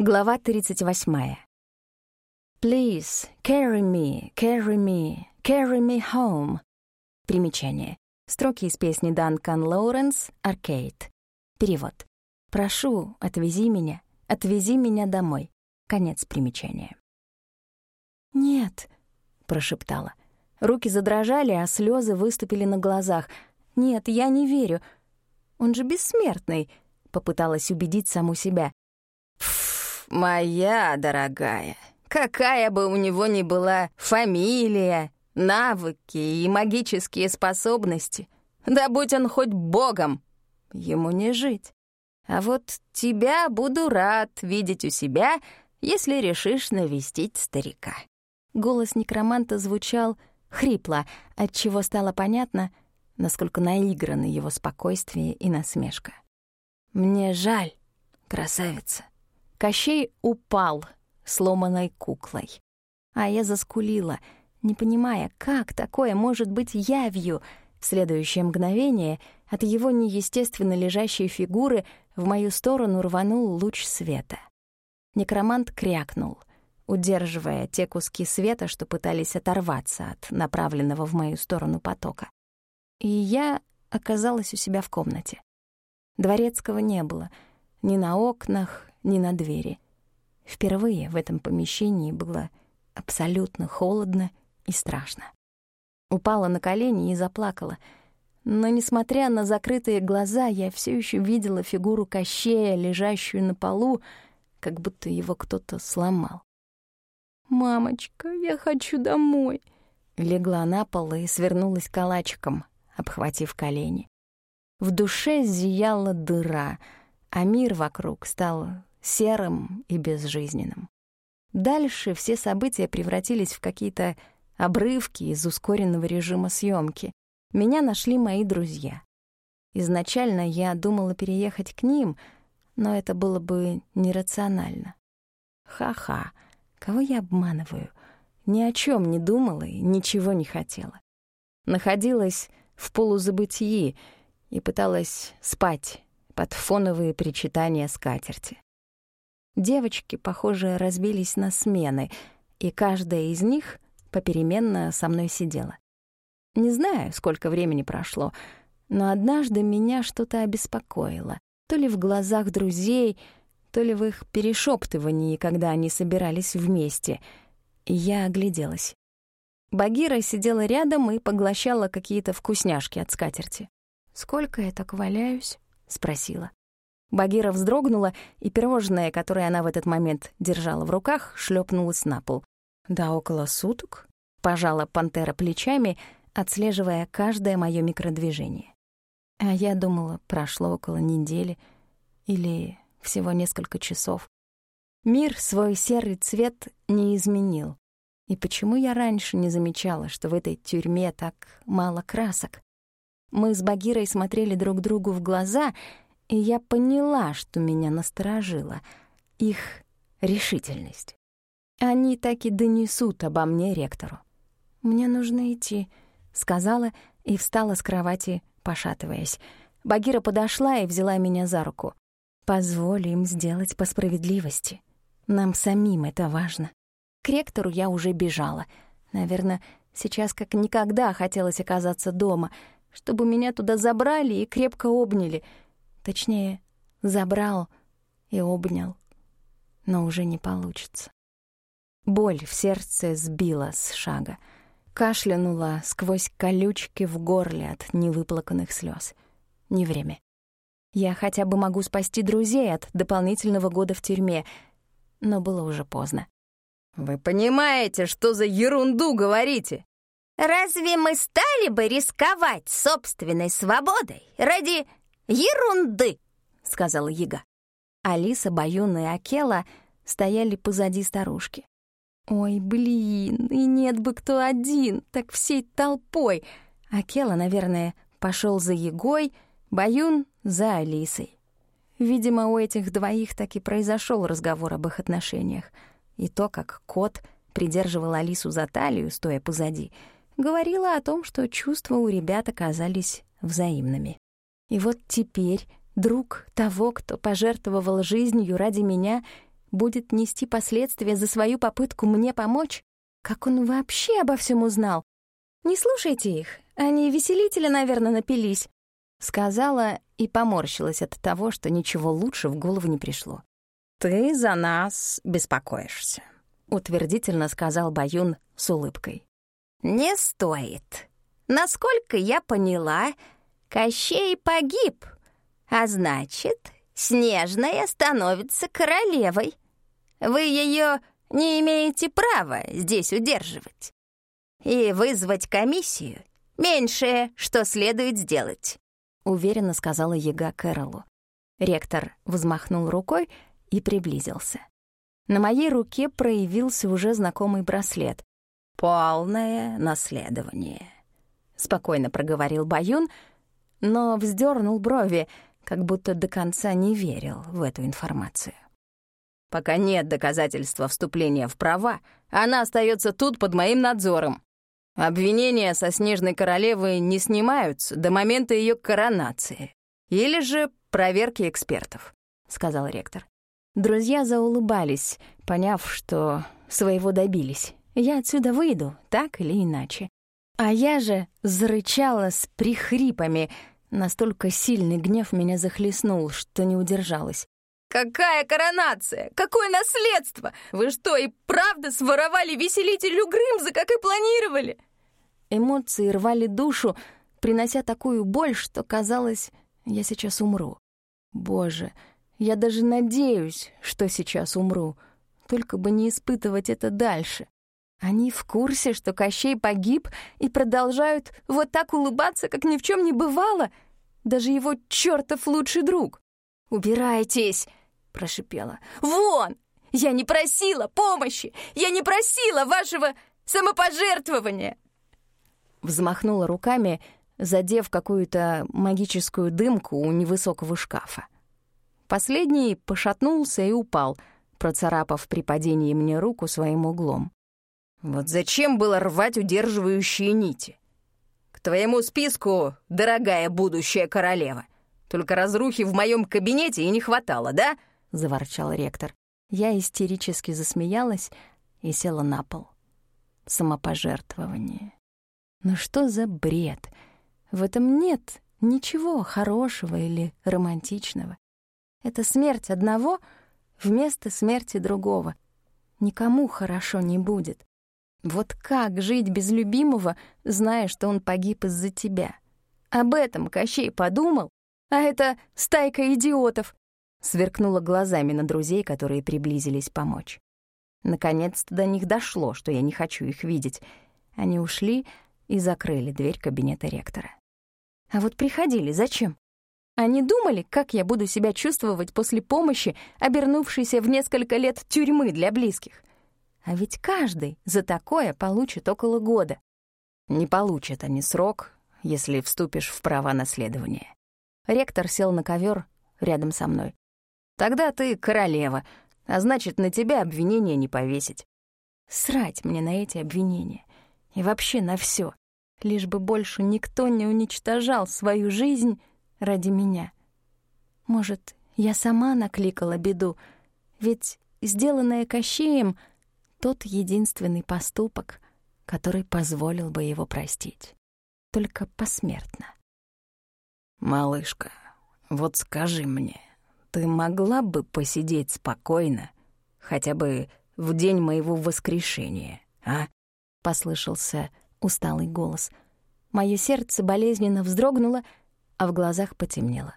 Глава 38. Please, carry me, carry me, carry me home. Примечание. Строки из песни Данкан Лоуренс «Аркейд». Перевод. «Прошу, отвези меня, отвези меня домой». Конец примечания. «Нет», — прошептала. Руки задрожали, а слезы выступили на глазах. «Нет, я не верю. Он же бессмертный», — попыталась убедить саму себя. Моя дорогая, какая бы у него ни была фамилия, навыки и магические способности, да будь он хоть богом, ему не жить. А вот тебя буду рад видеть у себя, если решишь навестить старика». Голос некроманта звучал хрипло, отчего стало понятно, насколько наиграны его спокойствие и насмешка. «Мне жаль, красавица». Кощей упал сломанной куклой. А я заскулила, не понимая, как такое может быть явью. В следующее мгновение от его неестественно лежащей фигуры в мою сторону рванул луч света. Некромант крякнул, удерживая те куски света, что пытались оторваться от направленного в мою сторону потока. И я оказалась у себя в комнате. Дворецкого не было ни на окнах, ни на двери. Впервые в этом помещении было абсолютно холодно и страшно. Упала на колени и заплакала. Но, несмотря на закрытые глаза, я все еще видела фигуру Кощея, лежащую на полу, как будто его кто-то сломал. «Мамочка, я хочу домой!» Легла на пол и свернулась калачиком, обхватив колени. В душе зияла дыра, а мир вокруг стал серым и безжизненным. Дальше все события превратились в какие-то обрывки из ускоренного режима съемки. Меня нашли мои друзья. Изначально я думала переехать к ним, но это было бы нерационально. Ха-ха, кого я обманываю? Ни о чем не думала и ничего не хотела. Находилась в полузабытии и пыталась спать под фоновые причитания скатерти. Девочки, похоже, разбились на смены, и каждая из них попеременно со мной сидела. Не знаю, сколько времени прошло, но однажды меня что-то обеспокоило. То ли в глазах друзей, то ли в их перешептывании, когда они собирались вместе. Я огляделась. Багира сидела рядом и поглощала какие-то вкусняшки от скатерти. «Сколько я так валяюсь?» — спросила. Багира вздрогнула, и пирожное, которое она в этот момент держала в руках, шлепнулось на пол. «Да около суток», — пожала пантера плечами, отслеживая каждое моё микродвижение. А я думала, прошло около недели или всего несколько часов. Мир свой серый цвет не изменил. И почему я раньше не замечала, что в этой тюрьме так мало красок? Мы с Багирой смотрели друг другу в глаза — и я поняла, что меня насторожило. Их решительность. Они так и донесут обо мне ректору. «Мне нужно идти», — сказала и встала с кровати, пошатываясь. Багира подошла и взяла меня за руку. «Позволь им сделать по справедливости. Нам самим это важно». К ректору я уже бежала. Наверное, сейчас как никогда хотелось оказаться дома, чтобы меня туда забрали и крепко обняли — Точнее, забрал и обнял. Но уже не получится. Боль в сердце сбила с шага. Кашлянула сквозь колючки в горле от невыплаканных слез. Не время. Я хотя бы могу спасти друзей от дополнительного года в тюрьме, но было уже поздно. «Вы понимаете, что за ерунду говорите?» «Разве мы стали бы рисковать собственной свободой ради «Ерунды!» — сказала Яга. Алиса, Баюн и Акела стояли позади старушки. «Ой, блин, и нет бы кто один, так всей толпой!» Акела, наверное, пошел за Егой, Баюн — за Алисой. Видимо, у этих двоих так и произошел разговор об их отношениях. И то, как кот придерживал Алису за талию, стоя позади, говорило о том, что чувства у ребят оказались взаимными. И вот теперь друг того, кто пожертвовал жизнью ради меня, будет нести последствия за свою попытку мне помочь? Как он вообще обо всем узнал? Не слушайте их, они веселители, наверное, напились. Сказала и поморщилась от того, что ничего лучше в голову не пришло. «Ты за нас беспокоишься», — утвердительно сказал Баюн с улыбкой. «Не стоит. Насколько я поняла, Кощей погиб, а значит, Снежная становится королевой. Вы ее не имеете права здесь удерживать. И вызвать комиссию — меньшее, что следует сделать», — уверенно сказала яга Кэролу. Ректор взмахнул рукой и приблизился. На моей руке проявился уже знакомый браслет. «Полное наследование», — спокойно проговорил Баюн, но вздернул брови, как будто до конца не верил в эту информацию. «Пока нет доказательства вступления в права, она остается тут под моим надзором. Обвинения со Снежной Королевы не снимаются до момента ее коронации. Или же проверки экспертов», — сказал ректор. Друзья заулыбались, поняв, что своего добились. Я отсюда выйду, так или иначе. А я же зарычала с прихрипами, настолько сильный гнев меня захлестнул, что не удержалась. «Какая коронация? Какое наследство? Вы что, и правда своровали веселителю Грымза, как и планировали?» Эмоции рвали душу, принося такую боль, что казалось, я сейчас умру. Боже, я даже надеюсь, что сейчас умру, только бы не испытывать это дальше. Они в курсе, что Кощей погиб, и продолжают вот так улыбаться, как ни в чем не бывало. Даже его чертов лучший друг. «Убирайтесь!» — прошипела. «Вон! Я не просила помощи! Я не просила вашего самопожертвования!» Взмахнула руками, задев какую-то магическую дымку у невысокого шкафа. Последний пошатнулся и упал, процарапав при падении мне руку своим углом. «Вот зачем было рвать удерживающие нити? К твоему списку, дорогая будущая королева, только разрухи в моем кабинете и не хватало, да?» — заворчал ректор. Я истерически засмеялась и села на пол. Самопожертвование. Ну что за бред? В этом нет ничего хорошего или романтичного. Это смерть одного вместо смерти другого. Никому хорошо не будет. Вот как жить без любимого, зная, что он погиб из-за тебя? Об этом Кощей подумал, а это стайка идиотов. Сверкнула глазами на друзей, которые приблизились помочь. Наконец-то до них дошло, что я не хочу их видеть. Они ушли и закрыли дверь кабинета ректора. А вот приходили зачем? Они думали, как я буду себя чувствовать после помощи, обернувшейся в несколько лет тюрьмы для близких. А ведь каждый за такое получит около года. Не получат они срок, если вступишь в права наследования. Ректор сел на ковер рядом со мной. Тогда ты королева, а значит, на тебя обвинения не повесить. Срать мне на эти обвинения. И вообще на все, Лишь бы больше никто не уничтожал свою жизнь ради меня. Может, я сама накликала беду, ведь сделанное Кощеем — тот единственный поступок, который позволил бы его простить. Только посмертно. «Малышка, вот скажи мне, ты могла бы посидеть спокойно хотя бы в день моего воскрешения, а?» — послышался усталый голос. Моё сердце болезненно вздрогнуло, а в глазах потемнело.